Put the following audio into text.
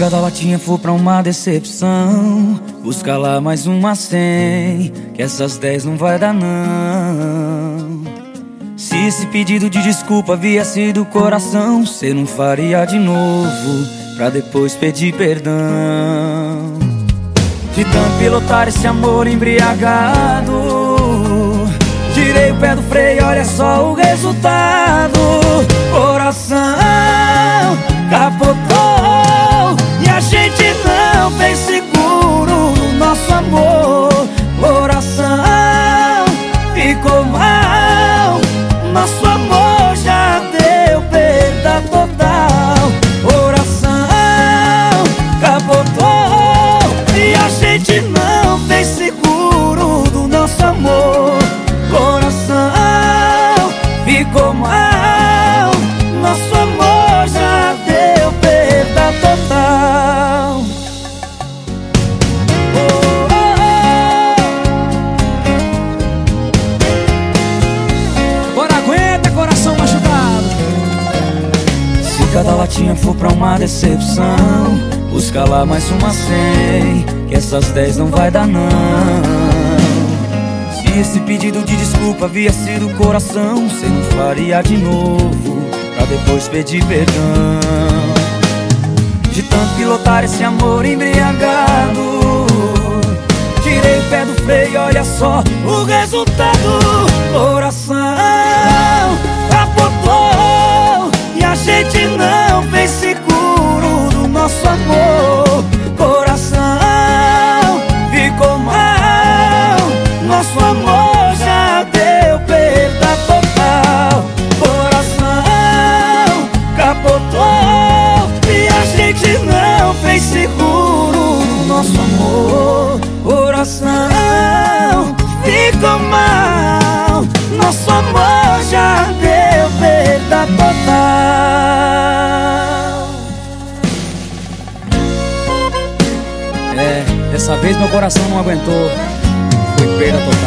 cada latinha for pra uma decepção, busca lá mais uma cem, que essas dez não vai dar não. Se esse pedido de desculpa viesse do coração, cê não faria de novo, pra depois pedir perdão. De tanto pilotar esse amor embriagado, tirei o pé do freio, olha só o resultado. Mal. Nosso amor já deu perda total. Oh, oh, oh. aguenta, coração machucado. Se cada latinha for pra uma decepção, busca lá mais uma cem. Que essas dez não vai dar não. Se esse pedido de desculpa viesse do coração Cê não faria de novo Pra depois pedir perdão. De tanto pilotar esse amor embriagado Tirei o pé do freio, olha só o resultado coração ficou mal. Nosso amor já deu perda total. É, dessa vez meu coração não aguentou. Foi perda total.